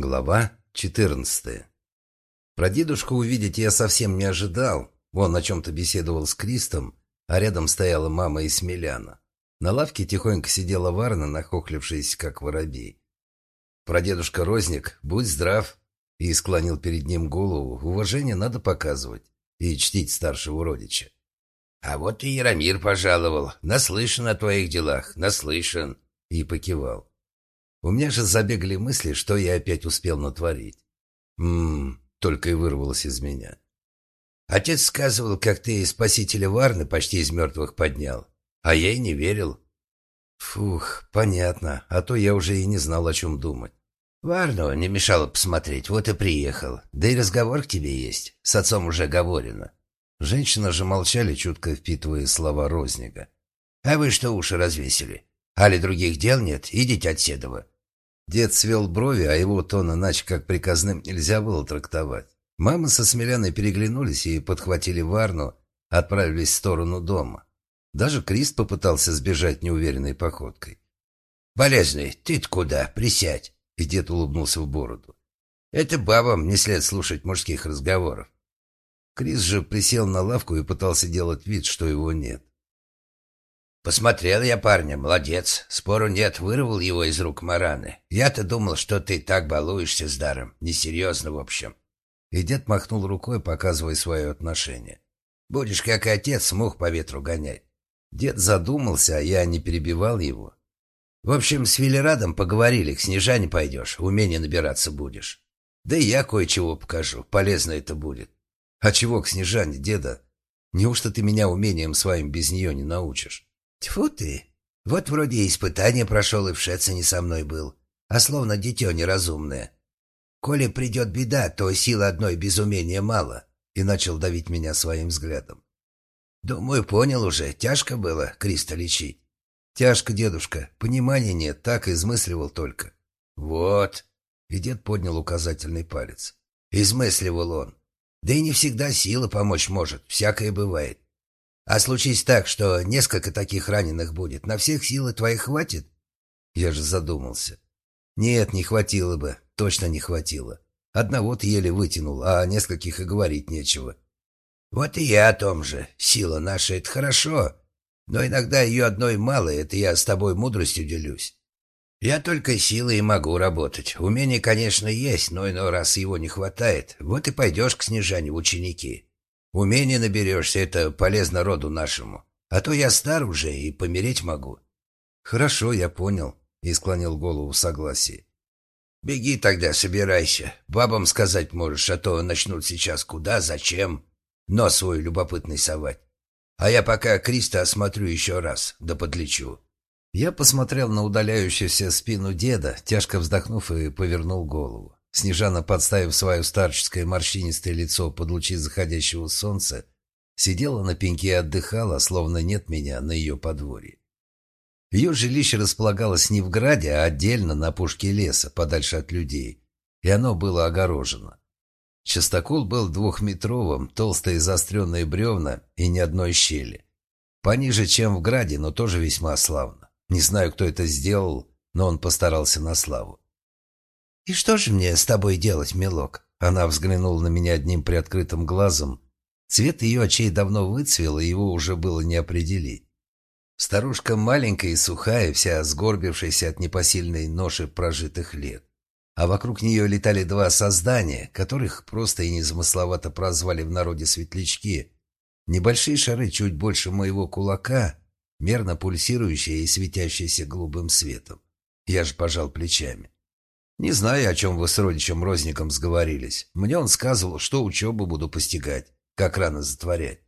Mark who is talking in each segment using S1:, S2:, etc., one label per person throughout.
S1: Глава 14 Про дедушку увидеть я совсем не ожидал. Он о чем-то беседовал с Кристом, а рядом стояла мама и Смеляна. На лавке тихонько сидела Варна, нахохлившаяся, как воробей. Прадедушка Розник, будь здрав, и склонил перед ним голову. Уважение надо показывать и чтить старшего родича.
S2: «А вот и Яромир пожаловал. Наслышан о твоих делах, наслышан!»
S1: И покивал. У меня же забегали мысли, что я опять успел натворить. Ммм, только и вырвалось из меня.
S2: Отец сказывал, как ты спасителя Варны почти из мертвых поднял, а я и не верил.
S1: Фух, понятно, а то я уже и не знал, о чем думать.
S2: Варну не мешало посмотреть, вот и приехал. Да и разговор к тебе есть, с отцом уже говорено.
S1: Женщины же молчали, чутко впитывая слова Розника.
S2: А вы что уши развесили? Али других дел нет? Идите от Седова».
S1: Дед свел брови, а его тон иначе как приказным нельзя было трактовать. Мама со Смеляной переглянулись и подхватили Варну, отправились в сторону дома. Даже Крист попытался сбежать неуверенной походкой.
S2: «Болезный, ты-то куда? Присядь!»
S1: И дед улыбнулся в бороду.
S2: «Это бабам не след слушать мужских разговоров».
S1: Крис же присел на лавку и пытался делать вид, что его нет.
S2: Посмотрел я парня, молодец. Спору нет, вырвал его из рук Мараны. Я-то думал, что ты так балуешься с даром. Несерьезно, в общем.
S1: И дед махнул рукой, показывая свое отношение.
S2: Будешь, как отец, мух по ветру гонять.
S1: Дед задумался, а я не перебивал его.
S2: В общем, с Велерадом поговорили, к Снежане пойдешь, умение набираться будешь. Да и я кое-чего покажу, полезно это будет.
S1: А чего к Снежане, деда? Неужто ты меня умением своим без нее не научишь?
S2: Тьфу ты! Вот вроде испытание прошел и в Шецине со мной был, а словно дитё неразумное. Коли придет беда, то силы одной без умения мало, и начал давить меня своим взглядом. Думаю, понял уже, тяжко было Криста лечить.
S1: Тяжко, дедушка, понимания нет, так измысливал только.
S2: Вот.
S1: И дед поднял указательный палец.
S2: Измысливал он. Да и не всегда сила помочь может, всякое бывает. А случись так, что несколько таких раненых будет, на всех силы твоих хватит?
S1: Я же задумался. Нет, не хватило бы, точно не хватило. Одного-то еле вытянул, а о нескольких и говорить нечего.
S2: Вот и я о том же. Сила наша — это хорошо, но иногда ее одной мало, это я с тобой мудростью делюсь. Я только силой и могу работать. Умение, конечно, есть, но иной раз его не хватает. Вот и пойдешь к Снежане в ученики. Умение наберешься, это полезно роду нашему. А то я стар уже и помереть могу».
S1: «Хорошо, я понял», — и склонил голову в согласии.
S2: «Беги тогда, собирайся. Бабам сказать можешь, а то начнут сейчас куда, зачем. Нос свой любопытный совать. А я пока Криста осмотрю еще раз, да подлечу».
S1: Я посмотрел на удаляющуюся спину деда, тяжко вздохнув и повернул голову. Снежана, подставив свое старческое морщинистое лицо под лучи заходящего солнца, сидела на пеньке и отдыхала, словно нет меня на ее подворье. Ее жилище располагалось не в граде, а отдельно на пушке леса, подальше от людей, и оно было огорожено. Частокол был двухметровым, толстые заостренные бревна и ни одной щели. Пониже, чем в граде, но тоже весьма славно. Не знаю, кто это сделал, но он постарался на славу.
S2: «И что же мне с тобой делать, милок?»
S1: Она взглянула на меня одним приоткрытым глазом. Цвет ее очей давно выцвел, и его уже было не определить. Старушка маленькая и сухая, вся сгорбившаяся от непосильной ноши прожитых лет. А вокруг нее летали два создания, которых просто и незамысловато прозвали в народе светлячки. Небольшие шары чуть больше моего кулака, мерно пульсирующие и светящиеся голубым светом. Я же пожал плечами. Не знаю, о чем вы с родичем Розником сговорились. Мне он сказывал, что учебу буду постигать, как рано затворять.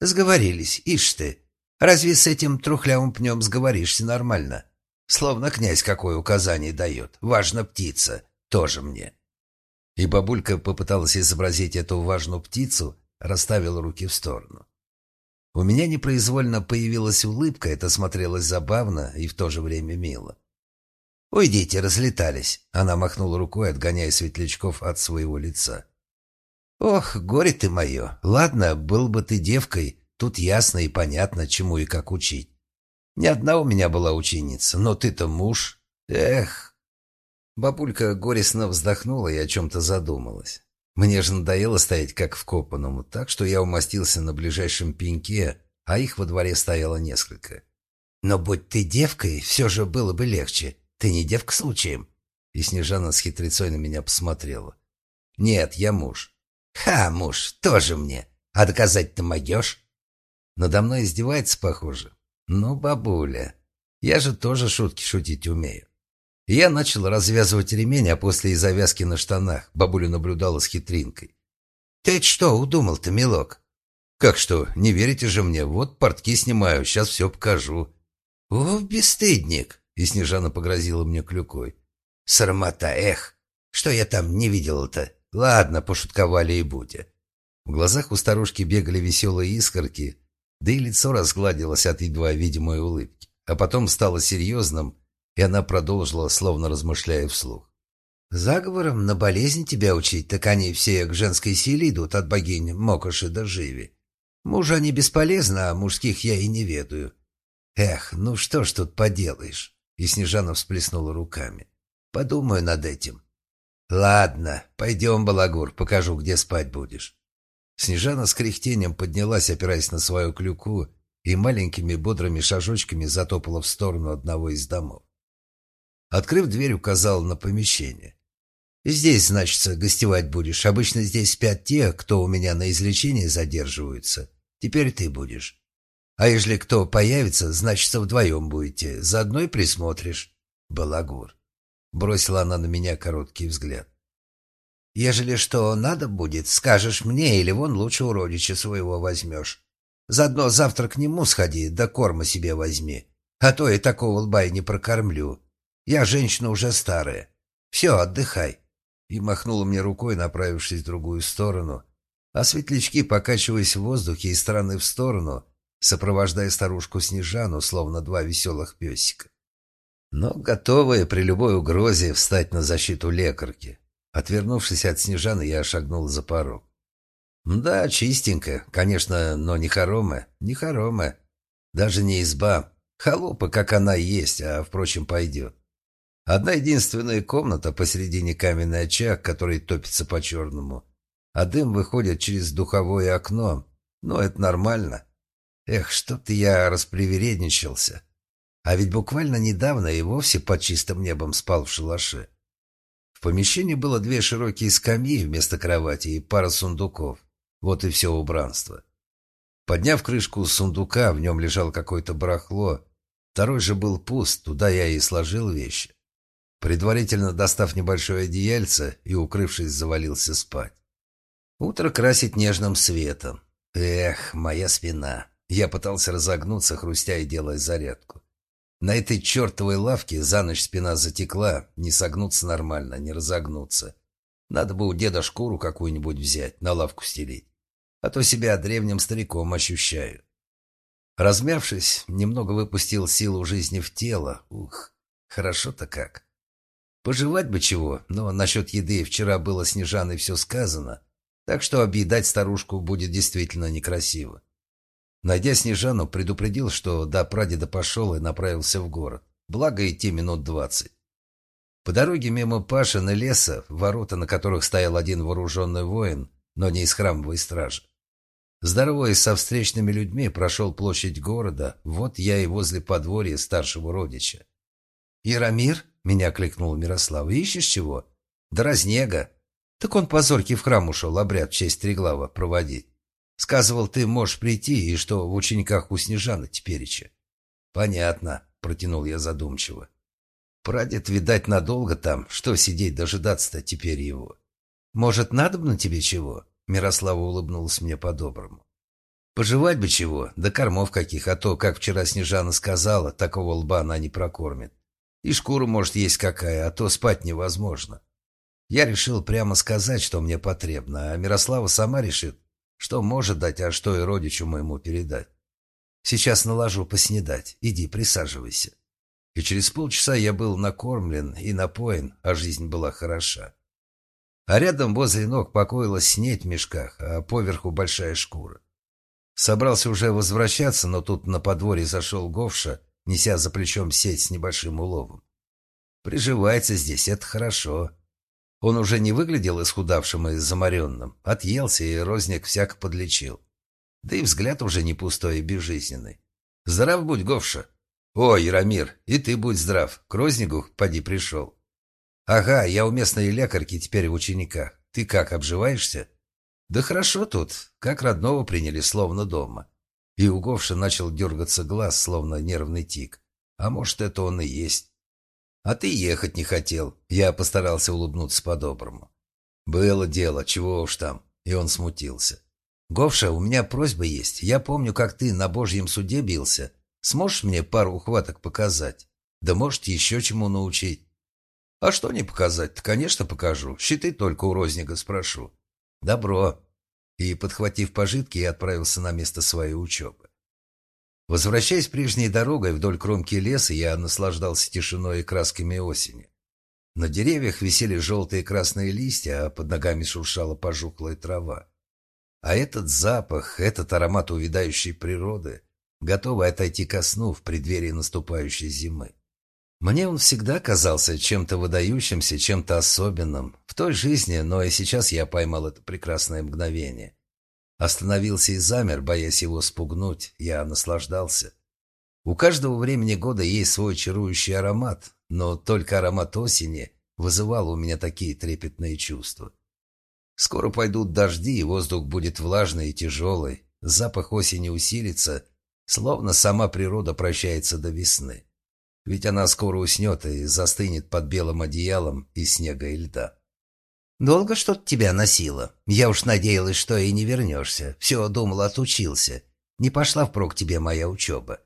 S2: Сговорились, ишь ты. Разве с этим трухлявым пнем сговоришься нормально? Словно князь какое указание дает. Важно птица. Тоже мне.
S1: И бабулька попыталась изобразить эту важную птицу, расставила руки в сторону. У меня непроизвольно появилась улыбка, это смотрелось забавно и в то же время мило.
S2: «Уйдите, разлетались!»
S1: Она махнула рукой, отгоняя светлячков от своего лица.
S2: «Ох, горе ты мое! Ладно, был бы ты девкой, тут ясно и понятно, чему и как учить. Ни одна у меня была ученица, но ты-то муж. Эх!»
S1: Бабулька горестно вздохнула и о чем-то задумалась. Мне же надоело стоять как вкопанному, так что я умостился на ближайшем пеньке, а их во дворе стояло несколько.
S2: «Но будь ты девкой, все же было бы легче. Ты не девка случаем?»
S1: И Снежана с хитрецой на меня посмотрела. «Нет, я муж».
S2: «Ха, муж, тоже мне. А доказать ты могешь?»
S1: Надо мной издевается, похоже. «Ну, бабуля, я же тоже шутки шутить умею». Я начал развязывать ремень, а после и завязки на штанах. Бабуля наблюдала с хитринкой.
S2: «Ты что удумал-то, милок?»
S1: «Как что, не верите же мне? Вот портки снимаю, сейчас все покажу».
S2: «О, бесстыдник!»
S1: И Снежана погрозила мне клюкой.
S2: «Срамота, эх! Что я там не видела-то?
S1: Ладно, пошутковали и будя». В глазах у старушки бегали веселые искорки, да и лицо разгладилось от едва видимой улыбки, а потом стало серьезным, и она продолжила, словно размышляя вслух.
S2: «Заговором на болезнь тебя учить, так они все к женской силе идут от богинь Мокоши до Живи. Мужа они бесполезны, а мужских я и не ведаю. Эх, ну что ж тут поделаешь?» И Снежана всплеснула руками. «Подумаю над этим». «Ладно, пойдем, Балагур, покажу, где спать будешь».
S1: Снежана с кряхтением поднялась, опираясь на свою клюку, и маленькими бодрыми шажочками затопала в сторону одного из домов. Открыв дверь, указал на помещение. «Здесь, значит, гостевать будешь. Обычно здесь спят те, кто у меня на излечении задерживаются. Теперь ты будешь. А если кто появится, значит, вдвоем будете. Заодно и присмотришь. Балагур». Бросила она на меня короткий взгляд.
S2: «Ежели что надо будет, скажешь мне, или вон лучше у родича своего возьмешь. Заодно завтра к нему сходи, да корма себе возьми. А то и такого лба и не прокормлю. Я женщина уже старая. Все, отдыхай.
S1: И махнула мне рукой, направившись в другую сторону. А светлячки, покачиваясь в воздухе из стороны в сторону, сопровождая старушку Снежану, словно два веселых песика. Но готовые при любой угрозе встать на защиту лекарки. Отвернувшись от Снежаны, я шагнул за порог. Да, чистенько, конечно, но не хоромы, не хоромы. Даже не изба. Холопа, как она есть, а, впрочем, пойдет. Одна единственная комната, посередине каменный очаг, который топится по-черному. А дым выходит через духовое окно. Но это нормально. Эх, что-то я распривередничался. А ведь буквально недавно и вовсе под чистым небом спал в шалаше. В помещении было две широкие скамьи вместо кровати и пара сундуков. Вот и все убранство. Подняв крышку сундука, в нем лежал какое-то барахло. Второй же был пуст, туда я и сложил вещи. Предварительно достав небольшое одеяльце и, укрывшись, завалился спать. Утро красит нежным светом. Эх, моя спина. Я пытался разогнуться, хрустя и делая зарядку. На этой чертовой лавке за ночь спина затекла, не согнуться нормально, не разогнуться. Надо бы у деда шкуру какую-нибудь взять, на лавку стелить. А то себя древним стариком ощущаю. Размявшись, немного выпустил силу жизни в тело. Ух, хорошо-то как. Пожевать бы чего, но насчет еды вчера было Снежаной все сказано, так что объедать старушку будет действительно некрасиво. Найдя Снежану, предупредил, что до прадеда пошел и направился в город. Благо идти минут двадцать. По дороге мимо Пашин и леса, ворота на которых стоял один вооруженный воин, но не из храмовой стражи. Здороваясь со встречными людьми, прошел площадь города, вот я и возле подворья старшего родича. «Яромир?» — меня кликнул Мирослав. «Ищешь чего?» «Да разнега». «Так он по зорьке в храм ушел обряд в честь Треглава проводить. Сказывал, ты можешь прийти, и что в учениках у Снежана тепереча». «Понятно», — протянул я задумчиво. «Прадед, видать, надолго там. Что сидеть дожидаться-то теперь его?» «Может, надо бы на тебе чего?» Мирослава улыбнулась мне по-доброму. «Пожевать бы чего, да кормов каких, а то, как вчера Снежана сказала, такого лба она не прокормит. И шкура, может, есть какая, а то спать невозможно. Я решил прямо сказать, что мне потребно, а Мирослава сама решит, что может дать, а что и родичу моему передать. Сейчас наложу поснедать. Иди, присаживайся. И через полчаса я был накормлен и напоен, а жизнь была хороша. А рядом возле ног покоилась снеть в мешках, а поверху большая шкура. Собрался уже возвращаться, но тут на подворье зашел Говша неся за плечом сеть с небольшим уловом. Приживается здесь, это хорошо. Он уже не выглядел исхудавшим и заморенным. Отъелся, и розник всяко подлечил. Да и взгляд уже не пустой и безжизненный. Здрав будь, Говша. О, Яромир, и ты будь здрав. К рознигу поди пришел. Ага, я у местной лекарки теперь в учениках. Ты как, обживаешься? Да хорошо тут, как родного приняли, словно дома. И у Говша начал дергаться глаз, словно нервный тик. А может, это он и есть. А ты ехать не хотел. Я постарался улыбнуться по-доброму. Было дело, чего уж там. И он смутился. «Говша, у меня просьба есть. Я помню, как ты на Божьем суде бился. Сможешь мне пару ухваток показать? Да может, еще чему научить?» «А что не показать-то? Конечно, покажу. Щиты только у Розника спрошу». «Добро». И, подхватив пожитки, я отправился на место своей учебы. Возвращаясь прежней дорогой вдоль кромки леса, я наслаждался тишиной и красками осени. На деревьях висели желтые и красные листья, а под ногами шуршала пожухлая трава. А этот запах, этот аромат увядающей природы, готовый отойти ко сну в преддверии наступающей зимы. Мне он всегда казался чем-то выдающимся, чем-то особенным. В той жизни, но и сейчас я поймал это прекрасное мгновение. Остановился и замер, боясь его спугнуть. Я наслаждался. У каждого времени года есть свой чарующий аромат, но только аромат осени вызывал у меня такие трепетные чувства. Скоро пойдут дожди, и воздух будет влажный и тяжелый. Запах осени усилится, словно сама природа прощается до весны. Ведь она скоро уснет и застынет под белым одеялом из снега и льда. «Долго что-то тебя носило? Я уж надеялась, что и не вернешься. Все, думала, отучился. Не пошла впрок тебе моя учеба».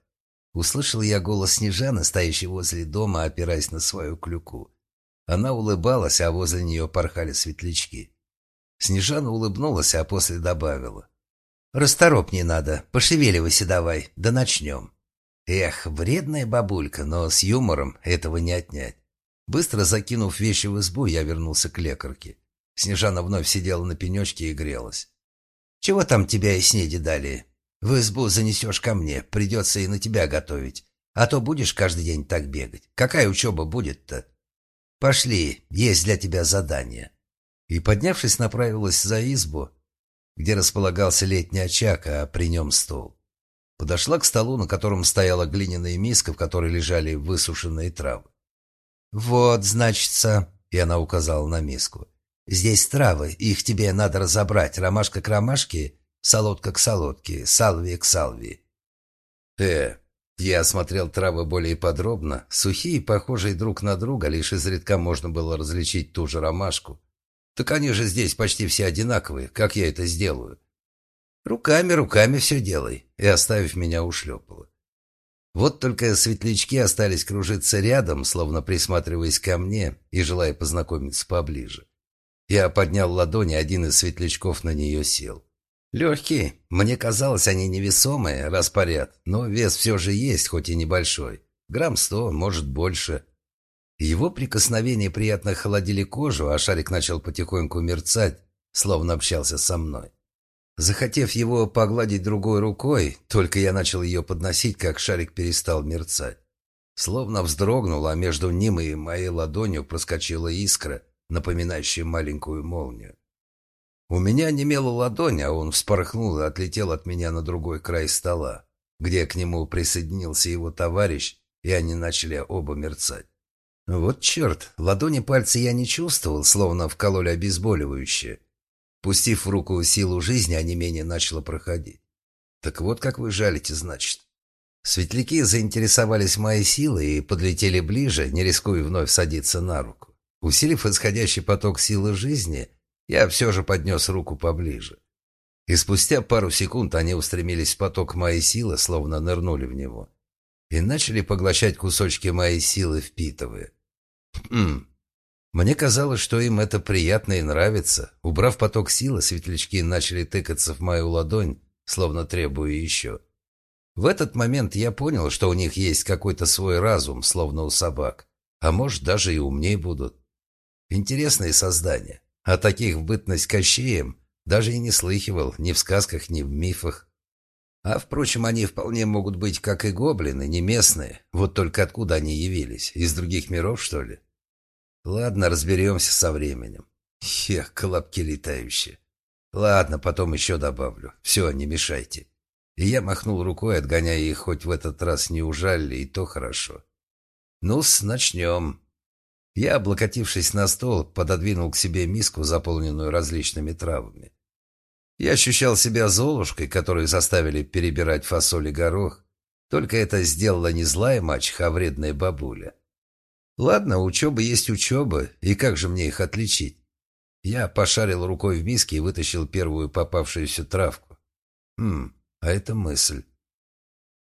S1: Услышал я голос Снежаны, стоящей возле дома, опираясь на свою клюку. Она улыбалась, а возле нее порхали светлячки. Снежана улыбнулась, а после добавила. «Расторопней надо, пошевеливайся давай, да начнем». Эх, вредная бабулька, но с юмором этого не отнять. Быстро закинув вещи в избу, я вернулся к лекарке. Снежана вновь сидела на пенечке и грелась. «Чего там тебя и снеди дали? В избу занесешь ко мне, придется и на тебя готовить. А то будешь каждый день так бегать. Какая учеба будет-то?» «Пошли, есть для тебя задание» и, поднявшись, направилась за избу, где располагался летний очаг, а при нем стол. Подошла к столу, на котором стояла глиняная миска, в которой лежали высушенные травы. «Вот, значится», — и она указала на миску. «Здесь травы, их тебе надо разобрать, ромашка к ромашке, солодка к солодке, салвия к салвии». «Э, я осмотрел травы более подробно, сухие, похожие друг на друга, лишь изредка можно было различить ту же ромашку, так они же здесь почти все одинаковые. Как я это сделаю? Руками, руками все делай. И оставив меня ушлепала. Вот только светлячки остались кружиться рядом, словно присматриваясь ко мне и желая познакомиться поближе. Я поднял ладони, один из светлячков на нее сел. Легкие. Мне казалось, они невесомые, распоряд, но вес все же есть, хоть и небольшой. Грамм сто, может, больше. Его прикосновения приятно холодили кожу, а шарик начал потихоньку мерцать, словно общался со мной. Захотев его погладить другой рукой, только я начал ее подносить, как шарик перестал мерцать. Словно вздрогнул, а между ним и моей ладонью проскочила искра, напоминающая маленькую молнию. У меня немела ладонь, а он вспорхнул и отлетел от меня на другой край стола, где к нему присоединился его товарищ, и они начали оба мерцать. Вот черт, ладони пальцы я не чувствовал, словно вкололи обезболивающее. Пустив в руку силу жизни, а не менее начало проходить. Так вот как вы жалите, значит. Светляки заинтересовались моей силой и подлетели ближе, не рискуя вновь садиться на руку. Усилив исходящий поток силы жизни, я все же поднес руку поближе. И спустя пару секунд они устремились в поток моей силы, словно нырнули в него и начали поглощать кусочки моей силы, впитывая. Хм. Мне казалось, что им это приятно и нравится. Убрав поток силы, светлячки начали тыкаться в мою ладонь, словно требуя еще. В этот момент я понял, что у них есть какой-то свой разум, словно у собак. А может, даже и умней будут. Интересные создания. А таких в бытность Кощеем даже и не слыхивал ни в сказках, ни в мифах. А, впрочем, они вполне могут быть, как и гоблины, не местные. Вот только откуда они явились? Из других миров, что ли? Ладно, разберемся со временем. Ех, колобки летающие. Ладно, потом еще добавлю. Все, не мешайте. И я махнул рукой, отгоняя их, хоть в этот раз не ужалили, и то хорошо. Ну-с, начнем. Я, облокотившись на стол, пододвинул к себе миску, заполненную различными травами. Я ощущал себя золушкой, которую заставили перебирать фасоль и горох. Только это сделала не злая мачеха, а вредная бабуля. Ладно, учеба есть учеба, и как же мне их отличить? Я пошарил рукой в миске и вытащил первую попавшуюся травку. Хм, а это мысль.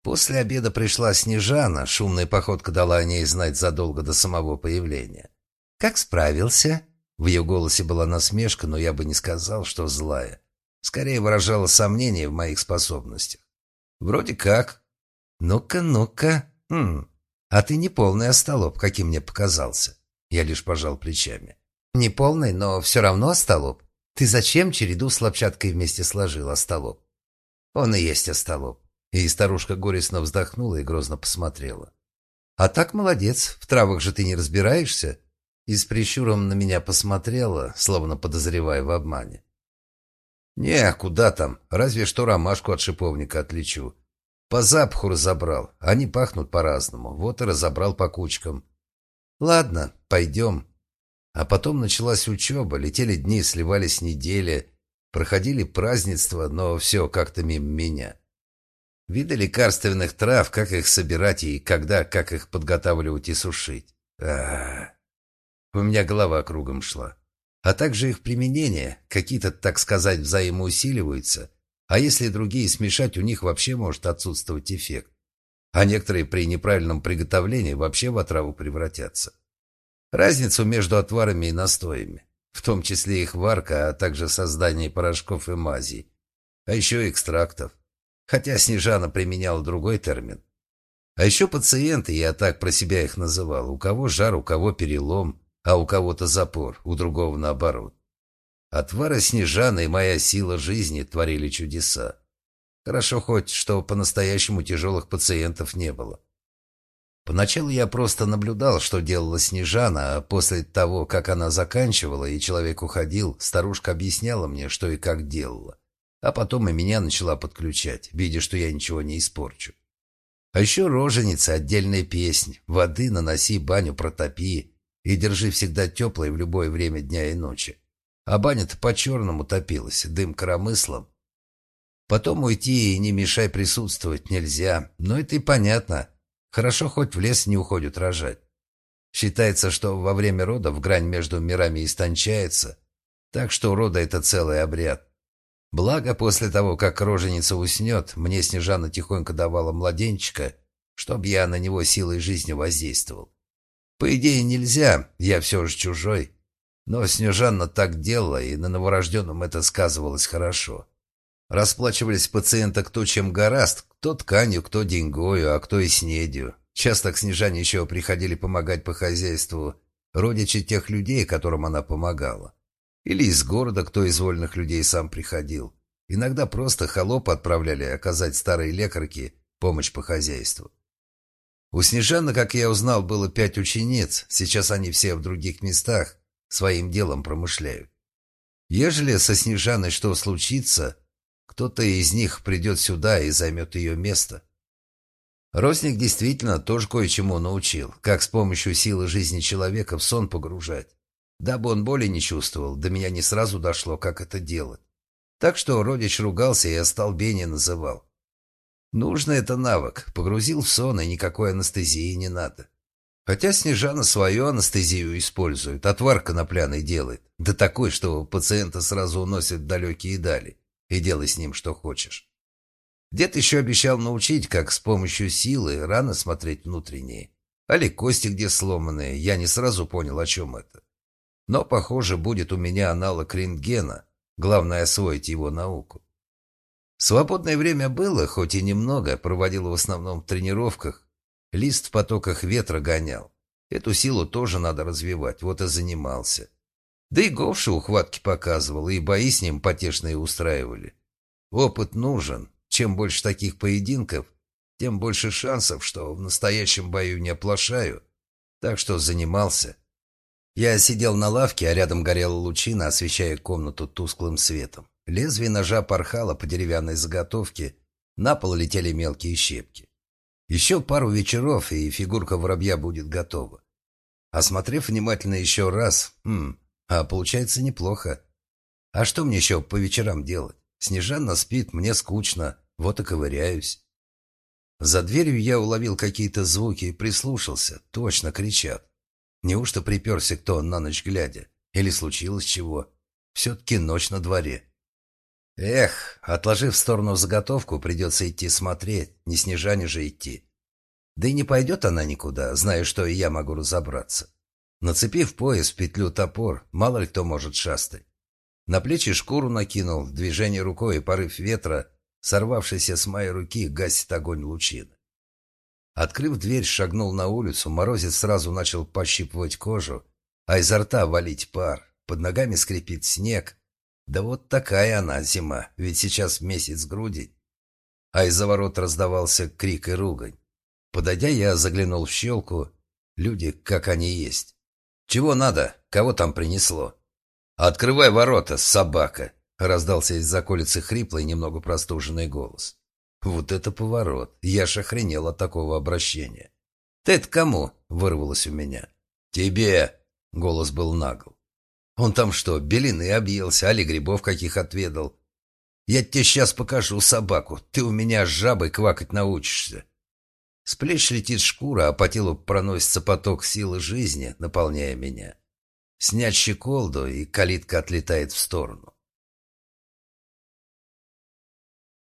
S1: После обеда пришла Снежана, шумная походка дала о ней знать задолго до самого появления. «Как справился?» В ее голосе была насмешка, но я бы не сказал, что злая. Скорее выражала сомнение в моих способностях. «Вроде как». «Ну-ка, ну-ка. Хм. А ты не полный остолоп, каким мне показался». Я лишь пожал плечами. «Не полный, но все равно остолоп. Ты зачем череду с лопчаткой вместе сложил, остолоп?» «Он и есть остолоп». И старушка горестно вздохнула и грозно посмотрела. «А так молодец, в травах же ты не разбираешься?» И с прищуром на меня посмотрела, словно подозревая в обмане. «Не, куда там, разве что ромашку от шиповника отличу. По запаху разобрал, они пахнут по-разному, вот и разобрал по кучкам. Ладно, пойдем». А потом началась учеба, летели дни, сливались недели, проходили празднества, но все как-то мимо меня. Виды лекарственных трав, как их собирать и когда, как их подготавливать и сушить. А, -а, -а. У меня голова кругом шла. А также их применение, какие-то, так сказать, взаимоусиливаются, а если другие смешать, у них вообще может отсутствовать эффект. А некоторые при неправильном приготовлении вообще в отраву превратятся. Разницу между отварами и настоями, в том числе их варка, а также создание порошков и мазей, а еще экстрактов хотя Снежана применяла другой термин. А еще пациенты, я так про себя их называл, у кого жар, у кого перелом, а у кого-то запор, у другого наоборот. Отвары Снежана и моя сила жизни творили чудеса. Хорошо хоть, что по-настоящему тяжелых пациентов не было. Поначалу я просто наблюдал, что делала Снежана, а после того, как она заканчивала и человек уходил, старушка объясняла мне, что и как делала. А потом и меня начала подключать, видя, что я ничего не испорчу. А еще роженица, отдельная песня. Воды наноси, баню протопи. И держи всегда теплой в любое время дня и ночи. А баня-то по-черному топилась, дым коромыслом. Потом уйти и не мешай присутствовать нельзя. Но это и понятно. Хорошо хоть в лес не уходят рожать. Считается, что во время родов грань между мирами истончается. Так что рода — это целый обряд. Благо, после того, как роженица уснет, мне Снежана тихонько давала младенчика, чтоб я на него силой жизни воздействовал. По идее, нельзя, я все же чужой. Но Снежанна так делала, и на новорожденном это сказывалось хорошо. Расплачивались пациента кто чем гораст, кто тканью, кто деньгою, а кто и снедью. Часто к Снежане еще приходили помогать по хозяйству родичи тех людей, которым она помогала. Или из города кто из вольных людей сам приходил. Иногда просто холопа отправляли оказать старой лекарке помощь по хозяйству. У Снежаны, как я узнал, было пять учениц. Сейчас они все в других местах своим делом промышляют. Ежели со Снежаной что случится, кто-то из них придет сюда и займет ее место. Росник действительно тоже кое-чему научил, как с помощью силы жизни человека в сон погружать. Дабы он боли не чувствовал, до меня не сразу дошло, как это делать. Так что родич ругался и остолбение называл. Нужно это навык. Погрузил в сон, и никакой анестезии не надо. Хотя Снежана свою анестезию использует, отвар конопляный делает. Да такой, что пациента сразу уносит в далекие дали. И делай с ним что хочешь. Дед еще обещал научить, как с помощью силы рано смотреть внутренние. Али кости где сломанные, я не сразу понял, о чем это. Но, похоже, будет у меня аналог рентгена. Главное освоить его науку. Свободное время было, хоть и немного, проводил в основном в тренировках. Лист в потоках ветра гонял. Эту силу тоже надо развивать, вот и занимался. Да и Говша ухватки показывал, и бои с ним потешные устраивали. Опыт нужен. чем больше таких поединков, тем больше шансов, что в настоящем бою не оплошаю. Так что занимался. Я сидел на лавке, а рядом горела лучина, освещая комнату тусклым светом. Лезвие ножа порхало по деревянной заготовке, на пол летели мелкие щепки. Еще пару вечеров, и фигурка воробья будет готова. Осмотрев внимательно еще раз, хм, а получается неплохо. А что мне еще по вечерам делать? Снежанна спит, мне скучно, вот и ковыряюсь. За дверью я уловил какие-то звуки и прислушался. Точно кричат. Неужто приперся кто на ночь глядя? Или случилось чего? Все-таки ночь на дворе. Эх, отложив в сторону заготовку, придется идти смотреть, не снежане же идти. Да и не пойдет она никуда, зная, что и я могу разобраться. Нацепив пояс петлю топор, мало ли кто может шастать. На плечи шкуру накинул, движение рукой порыв ветра, сорвавшийся с моей руки, гасит огонь лучины. Открыв дверь, шагнул на улицу, морозец сразу начал пощипывать кожу, а изо рта валить пар, под ногами скрипит снег. Да вот такая она зима, ведь сейчас месяц грудень. А из-за ворот раздавался крик и ругань. Подойдя, я заглянул в щелку. Люди, как они есть. «Чего надо? Кого там принесло?» «Открывай ворота, собака!» — раздался из-за колицы хриплый, немного простуженный голос. «Вот это поворот! Я ж охренел от такого обращения!» «Ты это кому?» — вырвалось у меня. «Тебе!» — голос был нагл. «Он там что, белины объелся, али грибов каких отведал?» «Я тебе сейчас покажу собаку, ты у меня с жабой квакать научишься!» С плеч летит шкура, а по телу проносится поток силы жизни, наполняя меня. Снять щеколду, и калитка отлетает в сторону.